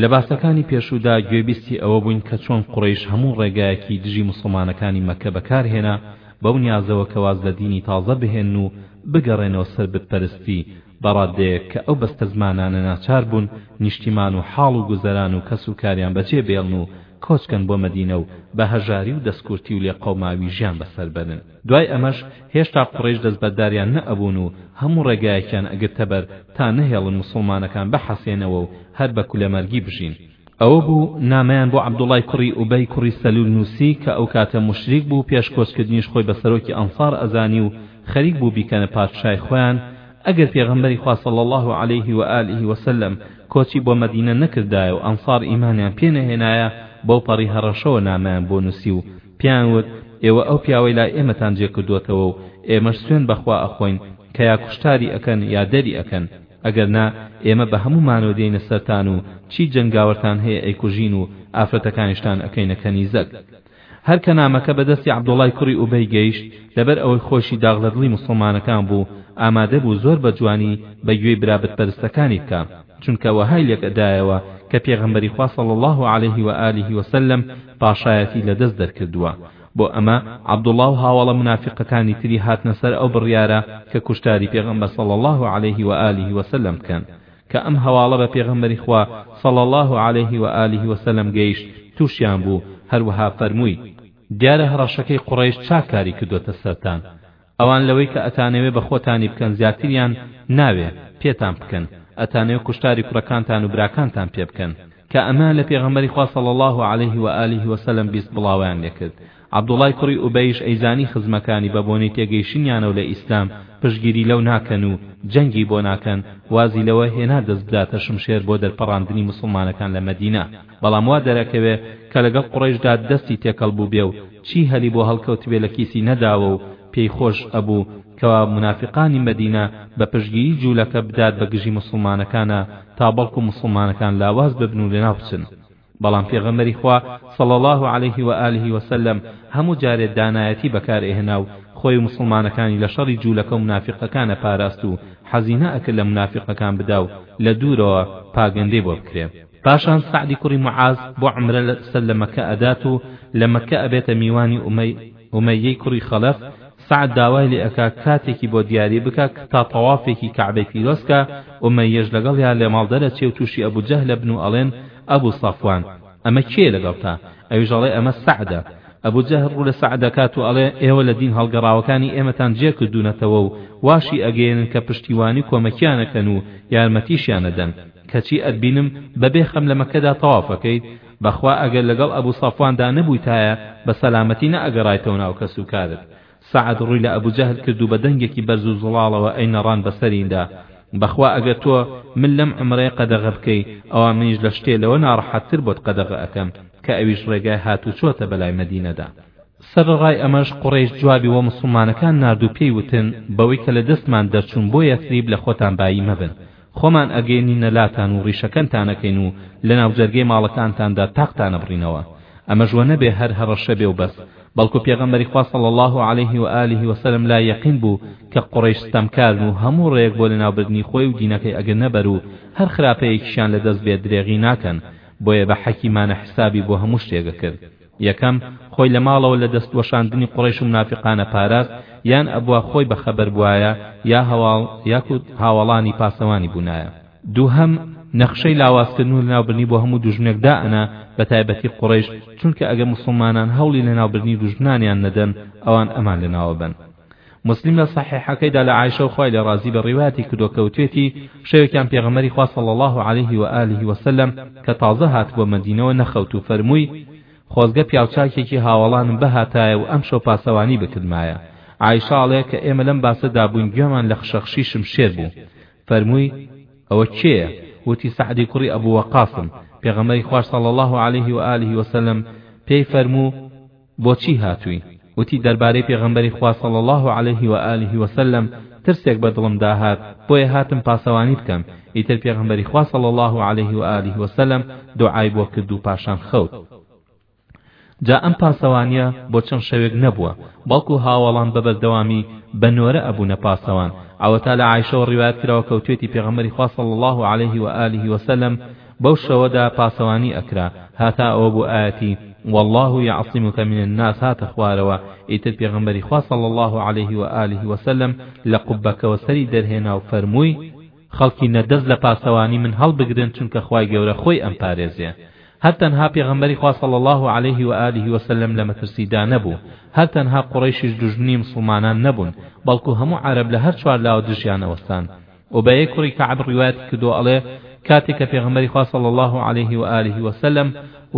لە باسەکانی پێشوودا گوێبیستی ئەوە بووین کە چۆن قوڕەیش هەموو ڕێگایەکی دژی موسڵمانەکانی مەککە بەکار هێنا بەو نیازەوە کە واز لە دینی تازە بهێنن و بگەڕێنەوە سەر بت پەرستی بە ڕادەیەک کە ئەو بەستەزمانانە ناچار بوون نیشتیمان و حاڵ و گوزەران و کەس و کاریان بەجێ بێڵن و کۆچکەن بۆ مەدینە و بە هەژاری و دەستکورتی و لێقەوماوی ژیان بەسەر بەرن. دوای ئەمەش هێشتا قوڕەیش دەستبەرداریان نە ئەبوون و هەموو ڕێگایەکیان ئەگرتە بەر تا نەهێڵن موسڵمانەکان بحەسێنەوە و هەر بە کولەمەرگی بژین. ئەوە بوو نامەیان بۆ عەبدوڵای کوڕی ئوبەی کوڕی سەلول نووسی کە ئەو کاتە موشریک بوو پێش کۆچکردنیش خۆی بە سەرۆکی ئەنسار ئەزانی و خەریک بوو بیکەنە پادشای خۆیان ئەگەر پێغەمبەری خوا صلی اللە علیه و آله و سلم کۆچی بۆ مەدینە نەکردایە و ئەنسار ئیمانیان پێ نەهێنایە بەوپەڕی هەڕەشەوە نامەیان بۆ نووسی و پێیان وت، ئێوە ئەو پیاوەی لای ئێمەتان جێ کردووەتەوە و ئێمەش سوێند بە خوا ئەخۆین کە یا کوشتاری ئەکەن یا دەری ئەکەن، ئەگەر نا ئێمە بە هەموو مانەوە دێینە سەرتان و چی جەنگاوەرتان هەیە ئەیکوژین و ئافرەتەکانیشتان ئەکەینە کەنیزەک. هەر کە نامەکە بە دەستی عەبدوڵڵای کوڕی ئوبەی گەیشت، لەبەر ئەوەی خۆیشی داغ لە دڵی موسڵمانەکان بوو، ئامادە بوو زۆر بە جوانی بە گوێی برا بت پەرستەکانی بکا، چونکە وەهای لێک ئەدایەوە کە پێغەمبەری خوا صلی اللە علیه و آله و سلم پاشایەتی لە دەست دەرکردووە، بۆ ئەمە عەبدوڵڵا و هاوەڵە مونافیقەکانی تری هاتنە سەر ئەو بڕیارە کە کوشتاری پێغەمبەر صلی اللە علیه و آله و سلم بکەن، کە ئەم هەواڵە بە پێغەمبەری خوا صلی اللە علیه و آله و سلم گەیشت توشیان بوو، هەروەها فەرمووی، دیارە هەڕەشەکەی قوڕەیش چاک کاری کردۆتە سەرتان، ئەوان لەوەی کە ئەتانەوێ بە خۆتانی بکەن زیاتریان ناوێ پێتان بکەن، ئەتانەوێ کوشتاری کوڕەکانتان و براکانتان پێ بکەن، کە ئەمە لە پێغەمبەری خوا صلی اللە علیه و آله و سلم بیست بڵاوەیان لێ کرد، عبداللە ی کوڕی ئوبەیش ئەیزانی خزمەکانی بە بۆنەی تێگەیشنیانەوە لە ئیسلام پشتگیری لەو ناکەن و جەنگی بۆ ناکەن، وازی لەوە هێنا دەست بداتە شمشێر بۆ دەرپەڕاندنی موسڵمانەکان لە مەدینە. بەڵام وا دەرەکەوێ کە لەگەڵ قوڕەیشدا دەستی تێکەڵ بووبێ و چی هەلی بۆ هەڵکەوتبێ لە کیسی نەداوە و پێی خۆش ئەبوو کەوا مونافیقانی مەدینە بە پشتگیری جوولەکە بدات بە گژی موسڵمانەکانا تا بەڵکو موسڵمانەکان لاواز ببن و لەناو بچن بەڵام پێغەمبەری خوا صلی اللە علیه و آله و سلم هەموو جارێ دانایەتی بەکار ئەهێنا و خۆی و موسڵمانەکانی لە شەڕی جوولەکە و مونافیقەکان ئەپاراست و حەزی نەئەکرد لە مونافیقەکان بدا و لە دوورەوە پاگەندەی بۆ بکرێ پاشان سەعدی کوڕی معاز بۆ عەمرە سەر لە مەککە ئەدات و لە مەککە ئەبێتە میوانی ئومەی ئومەیەی کوڕی خەلەف سەعد داوای لێ ئەکا کاتێکی بۆ دیاری بکا تا تەوافێکی کەعبەی پیرۆز کا ئومەیەش لەگەڵیا لە ماڵ دەرەچێ و تووشی ئەبو جەهل ئەبن و ئەڵێن ئەبو سەفوان ئەمە کێیە لەگەڵتا ئەویش ئەڵێ ئەمە سەعدە ئەبو جەهل ڕوو لە سەعد ئەکات و ئەڵێ ئێوە لە دین هەڵگەڕاوەکانی ئێمەتان جێ کردوونەتەوە و واشی ئەگەیەنن کە پشتیوانی و کۆمەکیان ئەکەن و یارمەتیشیان ئەدەن کەچی ئەتبینم بەبێ خەم لە مەککەدا تەواف ئەکەیت، بەخوا ئەگەر لەگەڵ ئەبو سەفواندا نەبوویتایە بە سەلامەتی نەئەگەڕایتەوە ناو کەسوکارت. سەعد ڕووی لە ئەبو جەهل کرد و بە دەنگێکی بەرز و زڵاڵەوە ئەینەڕاند بەسەریندا، بەخوا ئەگەر تۆ من لەم عومرەیە قەدەغە بکەی، ئەوا منیش لە شتێ لەوە ناڕەحەتتر بۆت قەدەغە ئەکەم، کە ئەویش ڕێگای هاتووچۆتە بەلای مەدینەدا. سەرەڕای ئەمەش قوڕەیش جوابی وە موسڵمانەکان نارد و پێی وتن، بەوەی کە لە دەستمان دەرچوون بۆ یەثریب لە خۆتان بایی مەبن، خۆمان ئەگەینینە لاتان و ڕیشەکەنتان ئەکەین و لە ناوجەرگەی ماڵەکانتاندا تاقتان ئەبڕینەوە ئەمەش وە نەبێ هەر هەڕەشە بێ و بەس بەڵکو پێغەمبەری خوا صلی اللە علیه و آله و سلم لا یەقین بوو کە قوڕەیش ستەمکارن و هەموو ڕێیەک بۆ لەناوبردنی خۆی و دینەکەی ئەگرنە بەر و هەر خراپەیەکیشیان لە دەست بێ درێغی ناکەن بۆیە بە حەکیمانە حسابی بۆ هەموو شتێک ئەکرد یەکەم، خۆی لە ماڵەوە لە دەست وەشاندنی قوڕەیش و مونافیقانە پاراست، یان ئەبوا خۆی بە خەبەر بوایە یا هەواڵ یاکوت هاوەڵانی پاسەوانی بونایە. دووهەم، نەخشەی لاوازکردن و لەناوبرنی بۆ هەموو دوژمنێک دا ئەنا، بە تایبەتی قوڕەیش، چونکە ئەگەر موسڵمانان هەوڵی لەناوبردنی دوژمنانیان نەدەن، ئەوان ئەمان لەناوەبەن. موسلیم لە سەحیحەکەیدا لە عائیشە و خوای لێ ڕازی بێ ڕیوایەتی کردووە کە وتوێتی شەوێکیان پێغەمبەری خوا صلی اللە علیه و آله و سلم کە تازە هاتبووە مەدینەوە نەخەوت و فەرمووی خۆزگە پیاوچاکێکی هاوەڵانم بهاتایە و ئەمشەو پاسەوانی بکردمایە عائیشە ئەڵێ کە ئێمە لەم باسەدا بووین گوێمان لە خشەخشی شمشێر بوو فەرمووی ئەوە کێیە وتی سعدی کوڕی ئەبو وەقاسم پێغەمبەری خوار صلی الله علیه و آله و سلم پێی فەرموو بۆچی هاتووی؟ وتی، دەربارەی پێغەمبەری خوا صلی اللە علیه و آله و سلم ترسێک بە دڵم دا هات، بۆیە هاتم پاسەوانی بکەم، ئیتر پێغەمبەری خوا صلی اللە علیه و آله و سلم دوعای بۆ کرد و پاشان خەوت. جا ئەم پاسەوانیە بۆ چەند شەوێک نەبووە، بەڵکو هاوەڵان بە بەردەوامی بە نۆرە ئەبوونە پاسەوان، ئەوەتا لە عائیشەوە ڕیوایەت کراوە کە وتوێتی پێغەمبەری خوا صلی اللە علیه و آله و سلم، بەو شەوەدا پاسەوانی ئەکرا هاتا ئەوە بوو ئایەتی واللە یعصمک من الناس هاتە خوارەوە ئیتر پێغەمبەری خوا صلی اللە علیه و آله و سلم لە قوبەکەوە سەری دەرهێنا و فەرمووی خەڵکی نە دەست لە پاسەوانی من هەڵبگرن چونکە خوای گەورە خۆی ئەمپارێزێ هەر تەنها پێغەمبەری خوا صلی اللە علیه و آله و سلم لە مەترسیدا نەبوو هەر تەنها قوڕەیشیش دوژمنی مسڵمانان نەبوون بەڵکو هەموو عەرەب لە هەر چوار لاوە دژیان ئەوەستان ئوبەیە کوڕی کەعب ڕیوایەتی کردووە ئەڵێ، کاتێ کە پێغەمبەری خوا صلی اللە علیه و آله و سلم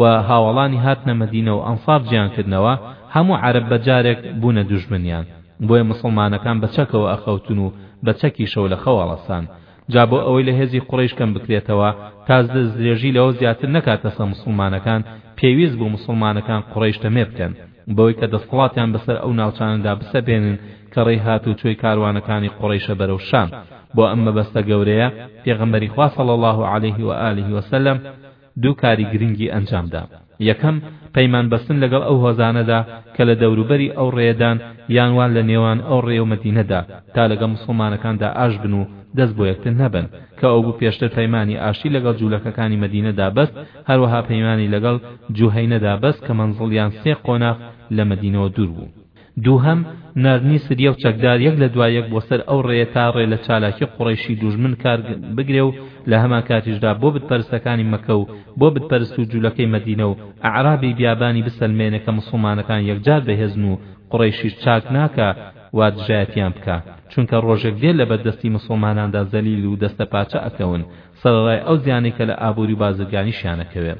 و هاوەڵانی هاتنە مەدینە و ئەنصار جیان کردنەوە هەموو عەرەب بە جارێک بوونە دوژمنیان بۆیە موسڵمانەکان بە چەکەوە ئەخەوتن و بە چەکیشەوە لە خەو ئەڵەسان جا بۆ ئەوەی لە هێزی قوڕەیش کەم بکرێتەوە تا دەستدرێژی لەوە زیاتر نەکاتەسە موسڵمانەکان پێویست بوو موسڵمانەکان قوڕەیش تەمێ بکەن بەوەی کە دەسەڵاتیان بەسەر ئەو ناوچانەدا بسەپێنن کە ڕێی هاتووچۆی کاروانەکانی قوڕەیشە بەرەو شام، بۆ ئەم مەبەستە گەورەیە پێغەمبەری خوا صلی اللە علیه و آله و سلم دوو کاری گرنگی ئەنجامدا، یەکەم، پەیمان بەستن لەگەڵ ئەو هۆزانەدا کە لە دەوروبەری ئەو ڕێیەدان یان وان لە نێوان ئەو ڕێ و مەدینەدا تا لەگەڵ موسڵمانەکاندا ئاش بن و دەست بۆ یەکتر نەبەن، کە ئەوبو پێشتر پەیمانی ئاشتی لەگەڵ جولەکەکانی مەدینەدا بەست، هەروەها پەیمانی لەگەڵ جوهەینە دا بەست کە مەنزڵیان سێ قۆناغ لە مەدینەوە دوور بوو. دووهەم، ناردنی سریە و چەکدار یەک لە دوای یەک بۆ سەر ئەو ڕێیە تا ڕێ لە چالاکی قوڕەیشی دوژمن کار بگرێ و لە هەمان کاتیش دا بۆ بت پەرستەکانی مەکە و بۆ بت پەرست و جولەکەی مەدینە و ئەعرابی بیابانی بسەلمێنێ کە موسڵمانەکان یەکجار بەهێزن و قوڕەیشیش چاک ناکا وا دژایەتیان بکا چونکە ڕۆژێک دێ لەبەر دەستی موسڵمانان دا زەلیل و دەستە پاچە ئەکەون سەرەڕای ئەو زیانەی کە لە ئابووری و بازرگانیشیان ئەکەوێ.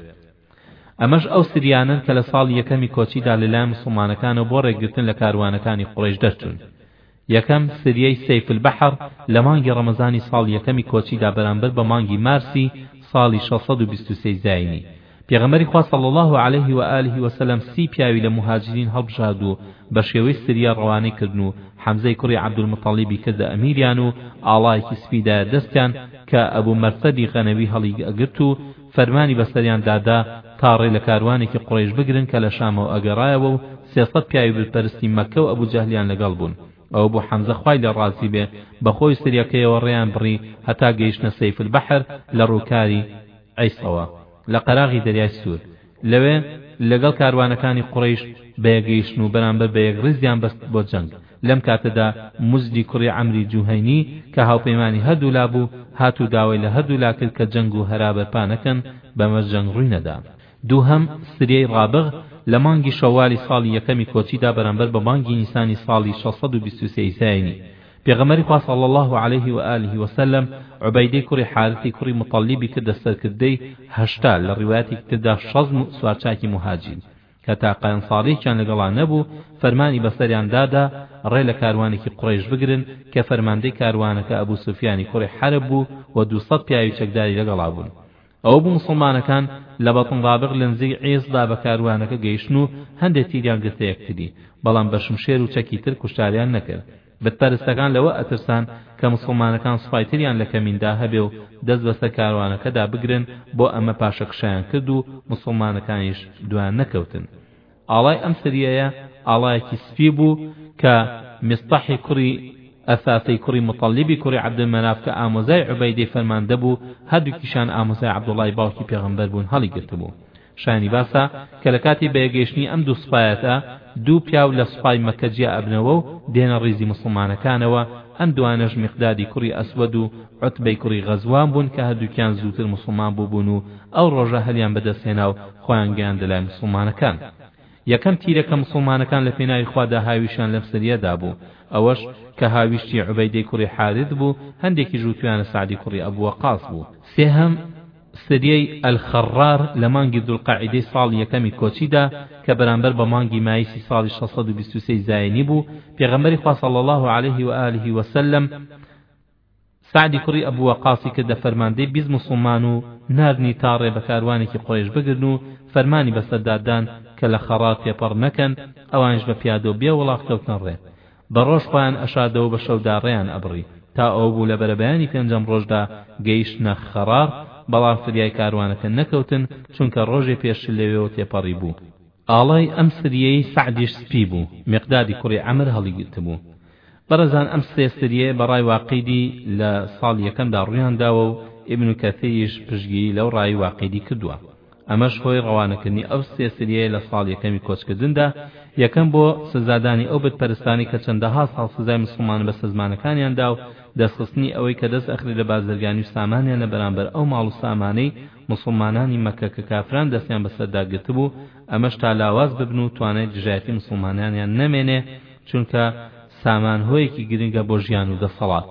ئەمەش ئەو سرییانەن کە لە ساڵی یەکەمی کۆچیدا لە لایەن موسڵمانەکانەوە بۆ ڕێگرتن لە کاروانەکانی قوڕەیش دەرچوون. یەکەم، سریی سەیف البحر، لە مانگی ڕەمەزانی ساڵی یەکەمی کۆچیدا بەرامبەر بە مانگی مارسی ساڵی شەش سەد و بیست و سێ زایینی، پێغەمبەری خوا صلی اللە علیه و آله و سلم سی پیاوی لە موهاجرین هەڵبژارد و بە شێوەی سریا ڕەوانەی کردن و حەمزەی کوڕی عەبدولموتەڵیبی کردە ئەمیریان و ئاڵایەکی سپی دایە دەستیان کە ئەبو مەرسەدی غەنەوی هەڵی ئەگرت و فەرمانی بەسەریان دا دا تا ڕێ لە کاروانێکی قوڕەیش بگرن کە لە شامەوە ئەگەڕایەوە و سێ سەد پیاوی بت پەرستی مەککە و ئەبو جەهلیان لەگەڵ بوون ئەو ئەبو حەمزە خوای لێ ڕازی بێ بە خۆی و سریەکەیەوە ڕێیان بڕی هەتا گەیشتنە سەیف البحر لە ڕووکاری عیسەوە لە قەراغی دەریای سوور، لەوێ لەگەڵ کاروانەکانی قوڕەیش بەیەکگەیشتن و بەرامبەر بە یەک ڕیزیان بەست بۆ جەنگ، لەم کاتەدا موزلی کوڕی عەمری جوهەینی کە هاوپەیمانی هەردوولا بوو هات و داوای لە هەردوولا کرد کە جەنگ و هەرا بەرپا نەکەن، بەمەش جەنگ ڕووی نەدا. دووهەم سریەی ڕابغ لە مانگی شەوالی ساڵی یەکەمی کۆچیدا بەرامبەر بە مانگی نیسانی ساڵی شەش سەد و بیست و سێ ی زاینی، پێغەمبەری خوا صلی اللە علیه و آله و سلم عبیدەی کوڕی حارثی کوڕی مطلبی کردە سەرکردەی هەشتا لە ڕوایەتێکی تردا شەست سوارچاکی مهاجین کە تاقەیان ساڵیەکیان لەگەڵا نەبوو فەرمانی بەسەریان دادا ڕێ لە کاروانێکی قوڕەیش بگرن کە فەرماندەی کاروانەکە ئەبو سوفیانی کوڕی حەرب بوو و دوو سەد پیاوی چەکداری لەگەڵا بوون ئەوە بوو موسڵمانەکان لە بەتن ڕابغ لە نزیک عیس دا بە کاروانەکە گەیشتن و هەندێ تیریان گرتە یەکتری، بەڵام بە شمشێر و چەکی تر کوشتاریان نەکرد. بت پەرستەکان لەوە ئەترسان کە موسڵمانەکان سوپای تریان لە کەمین دا هەبێ و دەست بە سەر کاروانەکەدا بگرن، بۆ ئەمە پاشەکشەیان کرد و موسڵمانەکانیش دوایان نەکەوتن. ئاڵای ئەم سریەیە ئاڵایەکی سپی بوو کە میستەحی کوڕی ئەساسەی کوڕی موتەڵیبی کوڕی عەبدولمەناف کە ئامۆزای عوبەیدەی فەرماندە بوو هەردووکیشان ئامۆزای عەبدوڵای باوکی پێغەمبەر بوون هەڵیگرتبوو شایانی باسە کە لە کاتی بەیەکگەیشتنی ئەم دوو سوپایەتە دوو پیاو لە سوپای مەککە جیا ئەبنەوە و دێنە ڕیزی موسڵمانەکانەوە ئەم دوانەش میقدادی کوڕی ئەسوەد و عوتبەی کوڕی غەزوان بوون کە هەردووکیان زووتر موسڵمان بووبوون و ئەو ڕۆژە هەلیان بەدەست هێنا و خۆیان گەیاندە لای موسڵمانەکان یەکەم تیرە کە موسڵمانەکان لە پێناوی خوادا هاویشیان لەم سەریە دابوو ئەوەش کە هاویشتی عوبەیدەی کوڕی حارث بوو هەندێکیش وتویانە سەعدی کوڕی ئەبو وەقاس بوو سێهەم سریەی الخرار لە مانگی ذوالقعیدەی ساڵی یەکەمی کۆچیدا کە بەرامبەر بە مانگی مایسی ساڵی 623 زایینی بوو پێغەمبەری خوا صلی الله علیه و آله و سلم سەعدی کوڕی ئەبو وەقاصی کردە فەرماندەی بیست موسڵمان و ناردنی تا ڕێ بە کاروانێکی قوڕەیش بگرن و فەرمانی بەسەردا دان کە لە خەڕار تێپەڕ نەکەن، ئەوانیش بە پیادە و بێ وڵاخ کەوتنە ڕێ. بە ڕۆژ خۆیان ئەشاردەوە و بە شەودا ڕێیان ئەبڕی. تا ئەوە بوو لە بەرەبەیانی پێنجەم ڕۆژدا گەیشتنە خەڕار، بەڵام فریای کاروانەکە نەکەوتن، چونکە ڕۆژێ پێشتر لەوێوە تێپەڕی بوو. ئاڵای ئەم فریەی سەعدیش سپی بوو، میقدادی کوڕی عەمر هەڵیگرتبوو. بەڕێزان ئەم سێ سریەیە بە ڕای واقیدی لە ساڵ یەکەمدا ڕوویان داوە و ئیبن کەثیریش پشتگیری لەو ڕای واقیدی کردووە ئەمەش هۆی ڕەوانەکردنی ئەو سێ سریەیە لە ساڵ یەکەمی کۆچکردندا یەکەم بۆ سزادانی ئەو بت پەرستانەی کە چەندەها ساڵ سزای موسڵمانە بەستەزمانەکانیان دا و دەستخستنی ئەوەی کە دەست ئەخرێ لە بازرگانی و سامانیان لە بەرامبەر ئەو ماڵ و سامانەی موسڵمانانی مەککە کە کافران دەستیان بەسەردا گرتبوو ئەمەش تا لاواز ببن و توانای دژایەتی موسڵمانانیان نەمێنێ چونکە سامان هۆیەکی گرنگە بۆ ژیان و دەسەڵات،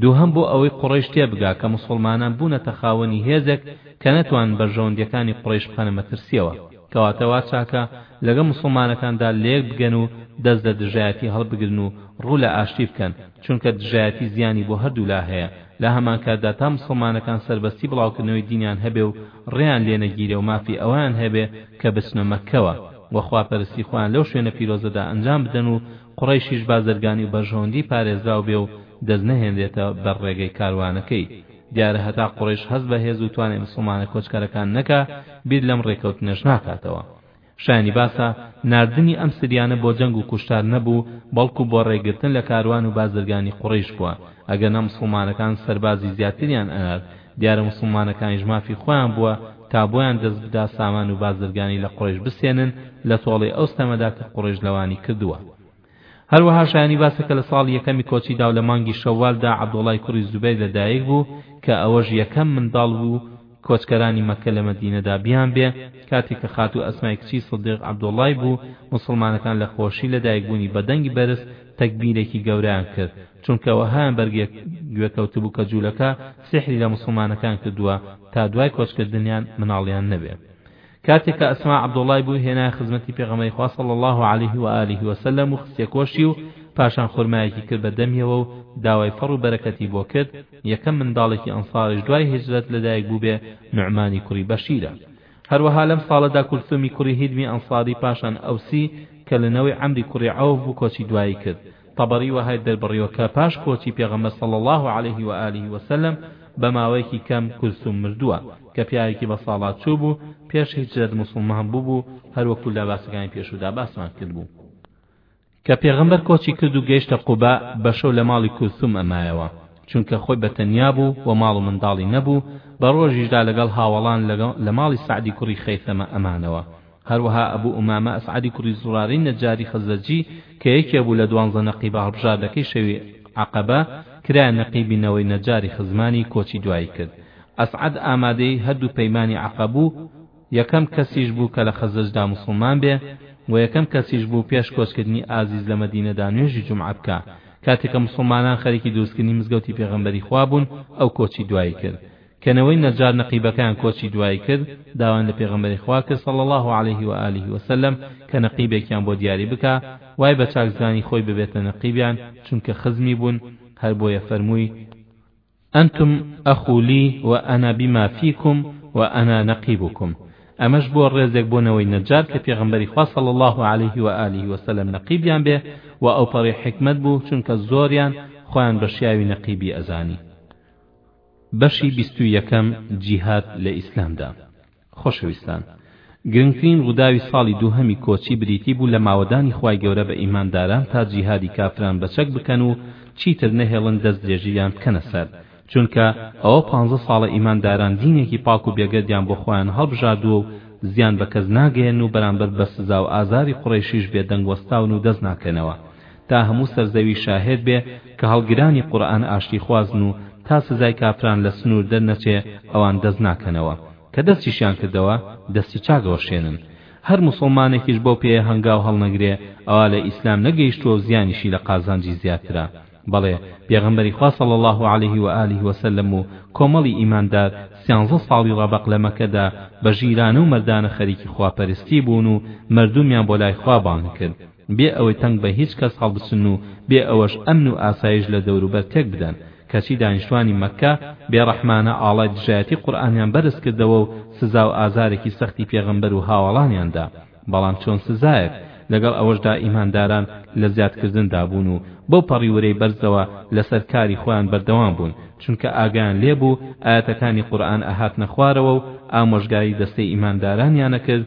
دووهەم بۆ ئەوەی قوڕەیش تێبگا کە موسوڵمانان بوونەتە خاوەنی هێزێک کە نەتوانن بەرژەوەندیەکانی قوڕەیش بخەنە مەترسیەوە، کەواتە وا چاکە لەگەڵ موسوڵمانەکاندا لەیەک بگەن و دەست لە دژایەتی هەڵبگرن و ڕوو لە ئاشتی بکەن، چونکە دژایەتی زیانی بۆ هەردوولا هەیە، لە هەمانکاتدا تا موسوڵمانەکان سەربەستی بڵاوکردنەوەی دینیان هەبێ و ڕێیان لێ نەگیرێ و مافی ئەوەیان هەبێ کە بچنە مەککەوە و خواپەرستی خۆیان لەو شوێنە پیرۆزەدا ئەنجام بدەن و قوڕەیشیش بازرگانی و بەرژەوەندی پارێزراو بێ و دەست نەهێنرێتە بەر ڕێگەی کاروانەکەی دیارە هەتا قوڕەیش هەست بە هێز و توانای مسوڵمانە کۆچکەرەکان نەکا بیر لەم ڕێکەوتنەش ناکاتەوە شایانی باسە، ناردنی ئەم سریانە بۆ جەنگ و کوشتار نەبوو، بەڵکو بۆ ڕێگرتن لە کاروان و بازرگانی قوڕەیش بووە، ئەگەرنا موسڵمانەکان سەربازی زیاتریان ئەنارد، دیارە موسڵمانەکانیش مافی خۆیان بووە تا بۆیان دەست بدا سامان و بازرگانی لە قوڕەیش بسێنن، لە تۆڵەی ئەو ستەمەدا کە قوڕەیش لەوانی کردووە. هەروەها شایانی باسە کە لە ساڵی یەکەمی کۆچیدا و لە مانگی شەوالدا عەبدوڵای کوڕی زوبەیر لە دایک بوو کە ئەوەش یەکەم منداڵ بوو کۆچکەرانی مەککە لە مەدینەدا بیانبێ کاتێک کە خاتوو ئەسمای کچی سدیق عەبدوڵای بوو موسڵمانەکان لە خۆشی لە دایکبوونی بە دەنگی بەرز تەکبیرێکی گەورەیان کرد چونکە وەهایان بەرگوێکەوتبوو کە جوولەکە سیحری لە موسڵمانەکان کردووە تا دوای کۆچکردنیان مناڵیان نەبێ کاتێک کە ئەسما عەبدوڵای بوو هێنایە خزمەتی پێغەمبەری خوا صلی اللە علیه و آله و سلم و خستیە کۆشی و پاشان خورمایەکی کرد بە دەمیەوە و داوای فەڕ و بەرەکەتی بۆ کرد یەکەم منداڵێکی ئەنصاریش دوای هیجرەت لە دایک بووبێ نوعمانی کوڕی بەشیرە هەروەها لەم ساڵەدا کولثومی کوڕی هیدمی ئەنصاری پاشان ئەوسی کە لە نەوەی عەمری کوڕی عەوف بوو کۆچی دوایی کرد تەبەری وەهای دەربڕیوە کە پاش کۆچی پێغەمبەر صلی اللە علیه و آله و سلم بە ماوەیەکی کەم کولسوم مردووە کە پیاوێکی بەساڵاچوو بوو پێش هیجرەت موسڵمان بووبوو هەروەکو لە باسەکانی پێشوودا باسمان کردبوو کە پێغەمبەر کۆچی کرد و گەیشتە قوبا بە شەو لە ماڵی کولسوم ئەمایەوە چونکە خۆی بە تەنیا بوو و ماڵ و منداڵی نەبوو بە ڕۆژیشدا لەگەڵ هاوەڵان لە ماڵی سەعدی کوڕی خەیثەمە ئەمانەوە هەروەها ئەبو ئومامە ئەسعەدی کوڕی زوڕارەی نەجاری خەزرەجی کە یەکێ بوو لە دوانزە نەقیبە هەڵبژاردەکەی شەوی عەقەبە کرایە نەقیبی نەوەی نەجاری خزمانی کۆچی دوایی کرد ئەسعەد ئامادەی هەردوو پەیمانی عەقە بوو یەکەم کەسیش بوو کە لە خەزرەجدا موسڵمان بێ و یەکەم کەسیش بوو پێش کۆچکردنی ئازیز لە مەدینەدا نوێژی جومعە بکا کاتێ کە موسڵمانان خەریکی دروستکردنی مزگەوتی پێغەمبەری خوا بوون ئەو کۆچی دوایی کرد کە نەوەی نەجار نەقیبەکەیان کۆچی دوایی کرد داوایان لە پێغەمبەری خوا کرد صلی اللە علیه و آله و سلم کە نەقیبێکیان بۆ دیاری بکا وای بە چاک زانی خۆی ببێتە نەقیبیان چونکە خزمی بوون هەر بۆیە فەرمووی انتم اخو لی و انا بما فیکم و انا نقیبکم ئەمەش بووە ڕێزێک بۆ نەوەی نەجار کە پێغەمبەری خوا صلی اللە علیه و آله و سلم نەقیبیان بێ و ئەوپەڕی حیکمەت بوو چونکە زۆریان خۆیان بە شیاوی نەقیبی ئەزانی. بەشی بیست و یەکەم جیهاد لە ئیسلامدا خۆشەویستان گرنگترین ڕوداوی ساڵی دووهەمی کۆچی بریتی بوو لە ماوەدانی خوای گەورە بە ئیمانداران تا جیهادی کافران بە چەک بکەن و چیتر نەهێڵن دەست درێژییان بکەنە سەر چونکە ئەوە پانزە ساڵە ئیمانداران دینێکی پاک و بێگەردیان بۆ خۆیان هەڵبژاردووە و زیان بە کەس ناگەیەنن و بەرامبەر بە سزا و ئازاری قوڕەیشیش بێدەنگ وەستاون و دەست ناکەنەوە تا هەموو سەر زەوی شاهێد بێ کە هەڵگرانی قورئان ئاشتی خوازن و تا سزای کافران لە سنوور دەرنەچێ ئەوان دەست ناکەنەوە کە دەستیشیان کردەوە دەستی چاک ئەوەشێنن هەر موسڵمانێکیش بەو پێیە هەنگاو هەڵنەگرێ ئەوا لە ئیسلام نەگەیشتووە و زیانیشی لە قازانجی زیاترە بەڵێ پێغەمبەری خوا صلی اللە علیه و آله و سلم و کۆمەڵی ئیماندار سیانزە ساڵی ڕەبەق لە مەکەدا بە ژیرانە و مەردانە خەریکی خواپەرستی بوون و مەردومیان بۆ لای خوا بانگ کرد بێ ئەوەی تەنگ بە هیچ کەس هەڵبچن و بێ ئەوەش ئەمن و ئاسایش لە دەوروبەر تێک بدەن، کەچی دانیشتوانی مەککە بێڕەحمانە ئاڵای دژایەتی قورئانیان بەرز کردەوە و سزا و ئازارێکی سەختی پێغەمبەر و هاوەڵانیان دا، بەڵام چۆن سزایەک، لەگەڵ ئەوەشدا ئیمانداران لە زیادکردندا بوون و بەو پەڕی ورەی بەرزەوە لەسەر کاری خۆیان بەردەوام بوون، چونکە ئاگایان لێبوو ئایەتەکانی قورئان ئەهاتنە خوارەوە و ئامۆژگاری دەستەی ئیماندارانیان ئەکرد،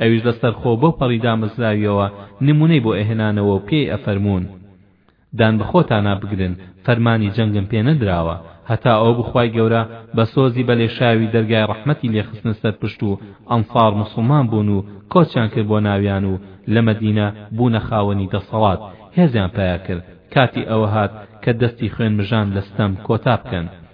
ئەویش لە سەرخۆ بەو پەڕی دامەزراویەوە نموونەی بۆ ئەهێنانەوە و پێی ئەفەرموون، دان بە خۆتانا بگرن، فەرمانی جەنگم پێ نەدراوە، هەتا ئەوبوو خوای گەورە بە سۆزی بە لێشاوی دەرگای ڕەحمەتی لێ خستنە سەر پشت و ئەنسار موسڵمان بوون و کۆچیان کرد بۆ ناویان و لە مەدینە بوونە خاوەنی دەسەڵات هێزیان پەیا کرد کاتی ئەوە هات کە دەستی خوێن مژان لە ستەم کۆتا بکەن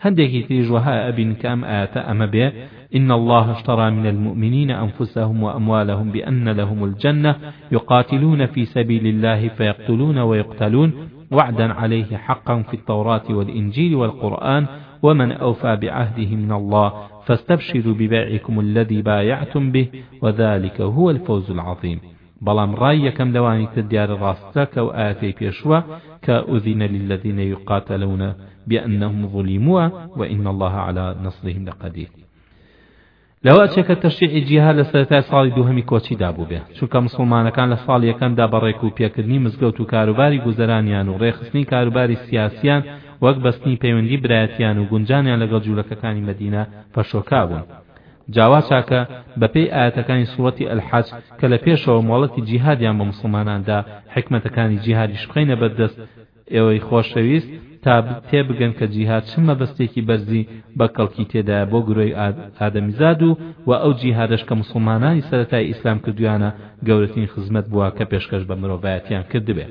هندكي تريجوها أبن كام آت أم به إن الله اشترى من المؤمنين أنفسهم وأموالهم بأن لهم الجنة يقاتلون في سبيل الله فيقتلون ويقتلون وعدا عليه حقا في التوراة والإنجيل والقرآن ومن أوفى بعهده من الله فاستبشروا ببيعكم الذي بايعتم به وذلك هو الفوز العظيم بەڵام ڕای یەکەم لەوانی تر دیارە ڕاستترە ئەو ئایەتەی پێشووە کە اذن للذین یقاتلون بانهم ظلموا وان الله علی نصرهم لقدیر لەوە ئەچێ کە تەشریعی جیهاد لە سەرەتای ساڵی دووهەمی کۆچیدا بووبێ چونکە مسلمانەکان لە ساڵی یەکەمدا بە ڕێک و پێکردنی مزگەوت و کاروباری گوزەرانیان و ڕێخستنی کاروباری سیاسیان وەک بەستنی پەیوەندی برایەتیان و گونجانیان لەگەڵ جوولەکەکانی مەدینە پەشۆکا بوون جا وا چاکە بە پێی ئایەتەکانی سوڕەتی الحج کە لە پێشەوە مۆڵەتی جیهادیان بە موسڵمانان دا حیکمەتەکانی جیهادیش بخەینە بەر دەست ئێوەی خۆشەویست تا تێ بگەن کە جیهاد چ مەبەستێکی بەرزی بە کەڵکی تێدایە بۆ گرۆی ئادەمیزاد و و ئەو جیهادەش کە موسڵمانانی سەرەتای ئیسلام کردویانە گەورەترین خزمەت بووە کە پێشکەش بە مرۆڤایەتیان کردبێ.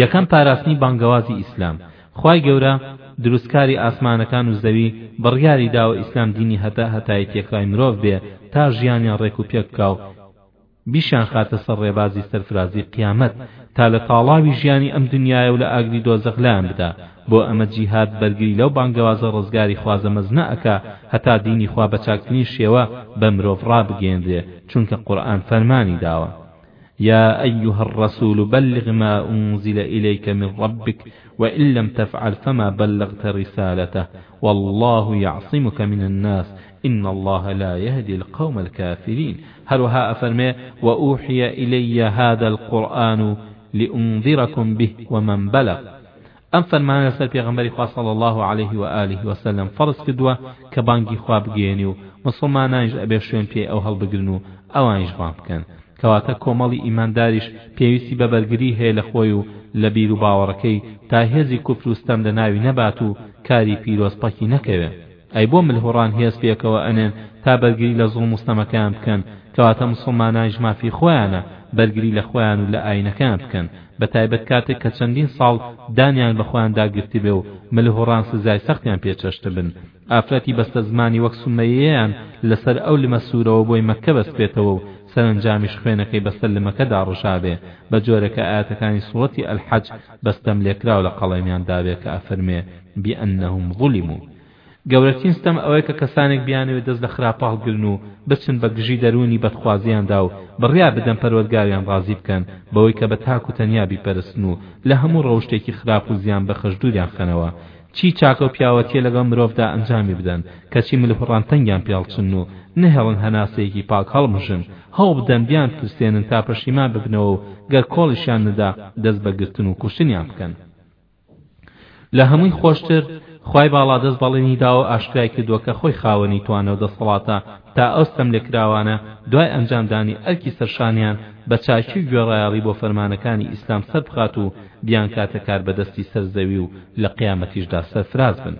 یەکەم پاراستنی بانگەوازی ئیسلام خوای گەورە دروستکاری ئاسمانەکان و زەوی بڕیاری داوە ئیسلام دینی هەتا هەتایی تێکرای مرۆڤ بێ تا ژیانیان ڕێک و پێک بکا و بیشیان خاتە سەر ڕێبازی سەرفرازی قیامەت تا لە تاڵاوی ژیانی ئەم دنیایە و لە ئاگری دۆزەخ لایان بدا بۆ ئەمە جیهاد بەرگری لەو بانگەوازە ڕزگاری خوازە مەزنە ئەکا هەتا دینی خوا بە چاکترین شێوە بە مرۆڤ ڕابگەیەنرێ چونکە قورئان فەرمانی داوە يا أيها الرسول بلغ ما أنزل إليك من ربك وإن لم تفعل فما بلغت رسالته والله يعصمك من الناس إن الله لا يهدي القوم الكافرين هروها أفرمي وأوحي إلي هذا القرآن لأنذركم به ومن بلغ ئەم فەرمانە لەسەر پێغەمبەری خوا صلی اللە علیه و آله و سلم فەرز کردووە کە بانگی خوا بگەیەنی و موسڵمانانیش ئەبێ شوێن پێی ئەو هەڵبگرن و ئەوانیش ڕام بکەن کەواتە کۆمەڵی ئیمان داریش پێویستی بە بەرگری هەیە لە خۆی و لە بیروباوەڕەکەی تا هێزی کوفر و ستەم لەناوی نەبات و کاری پیرۆز پەکی نەکەوێ ئەی بۆ ملهوڕان هێز پێکەوە ئەنێن تا بەرگری لە زوڵم و ستەمەکەیان بکەن کەواتە موسڵمانانیش مافی خۆیانە بەرگری لە خۆیان و لە ئاینەکەیان بکەن بەتایبەت کاتێک کە چەندین ساڵ دانیان بە خۆیاندا گرتبێ و ملهوڕان سزای سەختیان پێ چەشتبن ئافرەتی بەستەزمانی وەک سومەیەیان لەسەر ئەو لمە سوورەوە بۆی مەککە بەستبێتەوە و سەرەنجامیش خوێنەکەی بەسەر لمەکەدا ڕژابێ بەجۆرێک کە ئایەتەکانی سوڕەتی الحج بە ستەم لێکراو لە قەڵەمیان دابێ کە ئەفەرمێ بانهم ظلمو گەورەترین ستەم ئەوەیە کە کەسانێک بیانەوێ دەست لە خراپە هەڵگرن و بچن بە گژی دەروونی بەدخوازیاندا و بڕیار بدەن پەروەرگاریان ڕازی بکەن بەوەی کە بە تاک و تەنیا بیپەرستن و لە هەموو ڕەوشتێکی خراپ و زیان بەخش دووریان خەنەوە چی چاکەو پیاوەتیە لەگەڵ مرۆڤدا ئەنجامی بدەن، کەچی ملهوڕان تەنگیان پێڵچنن و نەهێڵن هەناسەیەکی پاک هەڵمژن، هەوڵبدەن بیانترسێنن تا پەشیمان ببنەوەو گەر کۆڵیشیان نەدا دەست بە گرتن و کوشتنیان بکەن. لە هەمووی خۆشتر خوای باڵادەست بەڵێنی داوەو ئاشکرای کردووە کە خۆی خاوەنی توانەو دەسەڵاتە تا ئەو ستەملێکراوانە دوای ئەنجامدانی ئەرکی سەرشانیان بە چاکی و گوێڕایەڵی بۆ فەرمانەکانی ئیسلام سەربخات و بیانکاتە کاربەدەستی سەر زەوی و لە قیامەتیشدا سەرفراز بن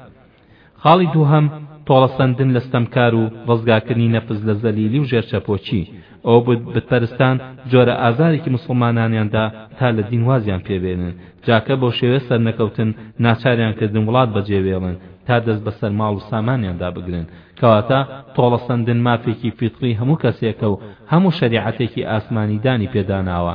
خاڵی دووهەم تۆڵەسەندن لە ستەمکار و ڕزگاکردنی نەفس لە زەلیلی و ژێرچەپۆچی ئەو بتپەرستان جۆرە ئازارێکی موسڵمانانیاندا تا لە دین وازیان پێبێنن جاکە بەو شێوەیە سەرنەکەوتن ناچاریان کردن وڵات بەجێبێڵن تا دەست بەسەر ماڵ و سامانیاندا بگرن کەواتە تۆڵەسەندن مافێکی فیتڕی هەموو کەسێکە و هەموو شەریعەتێکی ئاسمانی دانی پێداناوە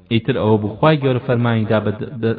ئیتر ئەوە بوو خوای گەورە فەرمانی دا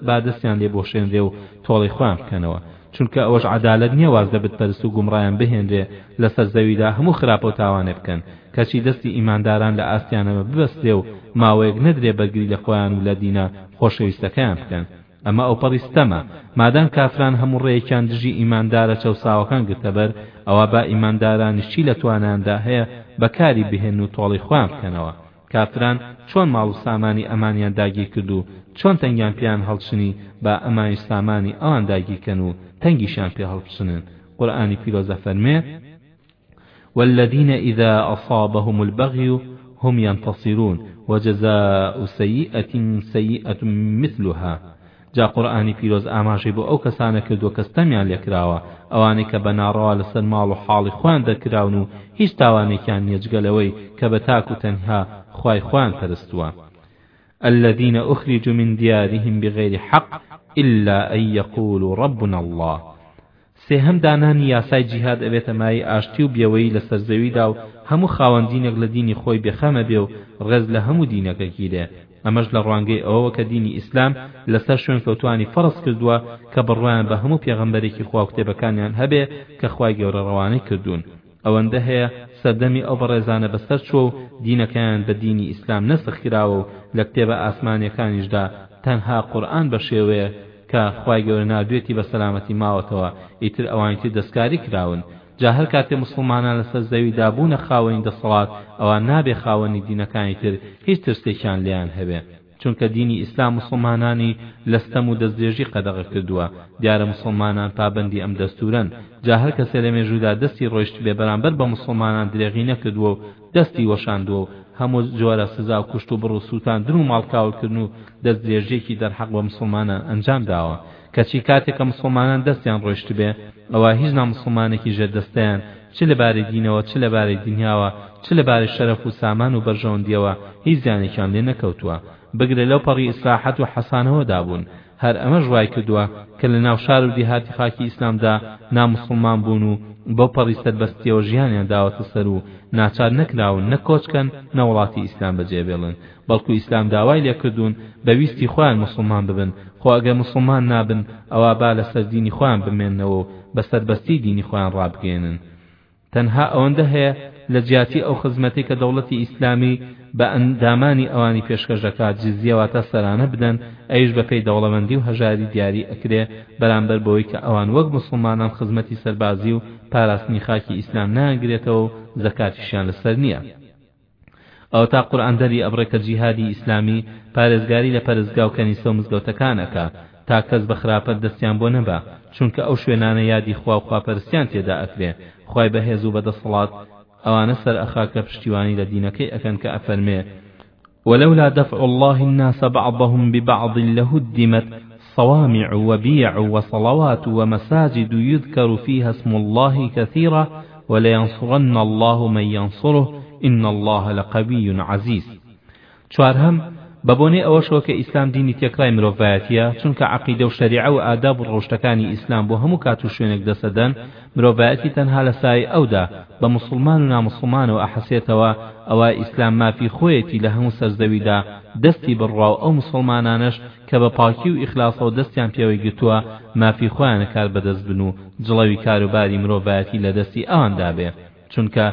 با دەستیان لێ بوەشێنرێ و تۆڵەی خۆیان بکەنەوە چونکە ئەوەش عەدالەت نیە واز لە بت پەرست و گومڕایان بهێنرێ لەسەر زەویدا هەموو خراپە و تاوانێ بکەن کەچی دەستی ئیمانداران لە ئاستیانەوە ببەسترێ و ماوەیەک نەدرێ بەرگری لە خۆیان و لە دینە خۆشەویستەکەیان بکەن ئەمە ئەوپەڕی ستەمە مادام کافران هەموو ڕێیەکیان دژی ئیماندارە چەوساوەکان گرتەبەر ئەوا با ئیماندارانیش چی لە توانایاندا هەیە بەکاری بهێنن و تۆڵەی خۆیان بکەنەوە کافران چۆن ماڵ و سامانی ئەمانیان داگیر کرد و چۆن تەنگیان پێیان هەڵچنی با ئەمانیش سامانی ئەوان داگیر کەن و تەنگیشیان پێ هەڵبچنن قورئانی پیرۆز ئەفەرموێ والذین اذا اصابهم البغی هم ینتصرون وجزاء سیئەت سیئەت مثلها جا قورئانی پیرۆز ئاماژەی بۆ ئەو کەسانە کردووە کە ستەمیان لێکراوە، ئەوانەی کە بە ناڕەوا لەسەر ماڵ و حاڵی خۆیان دەرکراون و هیچ تاوانێکیان نییە جگە لەوەی کە بە تاک و تەنها خوای خۆیان پەرستووە، الذین اخرجوا من دیارهم بغیر حق الا ان یقولوا ربنا اللە. سێهەم دانانی یاسای جیهاد ئەبێتە مایەی ئاشتی و بێوەیی لەسەر زەویدا و هەموو خاوەن دینێک لە دینی خۆی بێخەم ئەبێ و ڕێز لە هەموو دینەکە گیرێ ئەمەش لە ڕوانگەی ئەوەوە کە دینی ئیسلام لەسەر شوێنکەوتوانی فەڕز کردووە کە بڕوایان بە هەموو پێغەمبەرێکی خوا و کتێبەکانیان هەبێ کە خوای گەورە ڕەوانەی کردوون ئەوەندە هەیە سەردەمی ئەو بەڕێزانە بەسەر چووە و دینەکەیان بە دینی ئیسلام نەسخ کراوە و لە کتێبە ئاسمانیەکانیشدا تەنها قورئان بە شێوەیە کە خوای گەورە ناردوێتی بە سەلامەتی ماوەتەوە ئیتر ئەوانی تر دەستکاری کراون جا هەر کاتێ موسڵمانان لەسەر زەویدا بوونە خاوەنی دەسەڵات ئەوا نابێ خاوەنی دینەکانی تر هیچ ترسێکیان لێیان هەبێ. چونکە دینی ئیسلام موسڵمانانی لە ستەم و دەستدرێژی قەدەغە کردووە، دیارە موسڵمانان پابەندی ئەم دەستوورەن، جا هەر کەسێ لە مێژوودا دەستی ڕۆیشتبێ بەرامبەر بە موسڵمانان درێغی نەکردووە و دەستی وەشاندووە و هەموو جۆرە سزا و کوشتوبڕ و سووتاندن و ماڵکاولکردن و دەستدرێژییەکی دەرحەق بە موسڵمانان ئەنجام داوە، کەچی کاتێک کە موسڵمانان دەستیان ڕۆیشتبێ ئەوا هیچ ناموسڵمانێکی ژێر دەستەیان چ لە بارەی دینەوە چ لە بارەی دنیاوە چ لە بارەی شەرەف و سامان و بەرژەوەندیەوە هیچ زیانێکیان لێ نەکەوتووە بگرە لەو پەڕی ئیسراحەت و حەسانەوەدا بوون هەر ئەمەش وای کردووە کە لە ناو شار و دیهاتی خاکی ئیسلامدا ناموسڵمان بوون و بەو پەڕی سەربەستیەوە ژیانیان داوەتە سەر و ناچار نەکراون نە کۆچ کەن نە وڵاتی ئیسلام بەجێ بێڵن بەڵکو ئیسلام داوای لێکردوون بە ویستی خۆیان موسڵمان ببن، خۆ ئەگەر موسڵمان نابن ئەوا با لەسەر دینی خۆیان بمێننەوە و بە سەربەستیی دینی خۆیان ڕابگەیەنن. تەنها ئەوەندە هەیە لە جیاتی ئەو خزمەتەی کە دەوڵەتی ئیسلامی بە ئەندامانی ئەوانی پێشکەش دەکات جزیە واتە سەرانە بدەن ئەویش بە پێی دەوڵەمەندی و هەژاری دیاری ئەکرێ بەرامبەر بەوەی کە ئەوان وەک موسڵمانان خزمەتی سەربازی و پاراستنی خاکی ئیسلام نایانگرێتەوە و زەکاتیشیان لەسەر نییە. ئەوەتا قورئان دەری ئەبڕێ کە جیهادی ئیسلامی پارێزگاری لە پەرستگا و کەنیسە و مزگەوتەکان ئەکا تا کەس بە خراپەت دەستیان بۆ نەبا چونکە ئەو شوێنانە یادی خوا و خواپەرستیان تێدا ئەکرێ خوای بەهێز و بەدەسەڵات ئەوانە سەرئەخا کە پشتیوانی لە دینەکەی ئەکەن کە ئەفەرمێ ولولا دفع الله الناس بعضهم ببعض لهدمت صوامع و بیع و صلوات و مساجد یذکر فیها اسم اللە کثیرا و لینصرن اللە من ینصره ان اللە لقوی عزیز چوارهەم، بەبۆنەی ئەوەشەوە کە ئیسلام دینی تێکڕای مرۆڤایەتیە، چونکە عەقیدە و شەریعە و ئاداب و ڕەوشتەکانی ئیسلام بۆ هەموو کات و شوێنێک دەسەدەن، مرۆڤایەتی تەنها لە سایەی ئەودا بە موسڵمان و ناموسڵمانەوە ئەحەسێتەوە، ئەوا ئیسلام مافی خۆیەتی لە هەموو سەرزەویدا دەستی بڕواو ئەو موسڵمانانەش کە بە پاکی و ئیخلاسەوە دەستیان پێوەی گرتووە مافی خۆیانە کار بەدەست بن و جڵەوی کاروباری مرۆڤایەتی لە دەستی ئەوان دابێ چونکە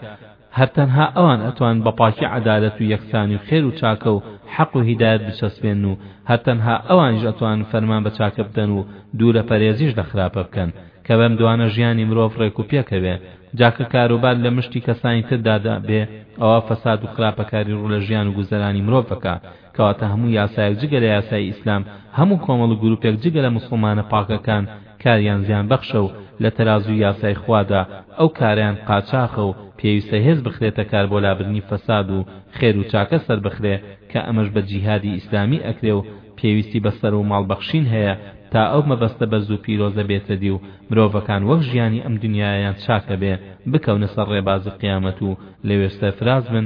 هەر تەنها ئەوان ئەتوان بە پاکی عەدالەت و یەکسانی و خێر و چاکە و حەق و هیدایەت بچەسپێنن و هەر تەنها ئەوانیش ئەتوانن فەرمان بە چاکە بدەن و دوو لە پەرێزیش لە خراپە بکەن کە بەم دوانە ژیانی مرۆڤ ڕێک و پێک ئەبێ جا کە کاروبار لە مشتی کەسانی تردا دابێ ئەوا فەساد و خراپەکاری ڕوو لە ژیان و گوزەرانی مرۆڤ ئەکا کەواتە هەموو یاسایەک جگە لە یاسای ئیسلام، هەموو کۆمەڵ و گروپێک جگە لە موسڵمانە پاکەکان کاریان زیان بەخشە و لە تەرازووی یاسای خوادا ئەو کارەیان قاچاخە و پێویستە هێز بخرێتە کار بۆ لابردنی فەساد و خێر و چاکە سەربخرێ کە ئەمەش بە جیهادی ئیسلامی ئەکرێ و پێویستی بە سەر و ماڵ بەخشین هەیە تا ئەو مەبەستە بەرز و پیرۆزە بێتە دی و مرۆڤەکان وەک ژیانی ئەم دنیایەیان چاکەبێ بکەونە سەر ڕێبازی قیامەت و لەوێش سەرفراز بن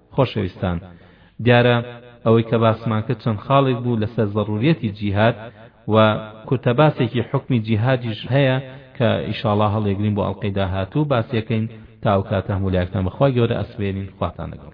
خۆشەویستان دیارە ئەوەی کە باسمان کرد چەند خاڵێک بوو لەسەر زەروریەتی جیهاد و کورتە باسێکی حوکمی جیهادیش هەیە کە ئیشاڵا هەڵێگرین بۆ ئەڵقەی داهاتوو باسیەکەین تا ئەو کاتە هەموو لایەکتان بەخوای گەورە ئەسپێرین خواتان لەگەڵ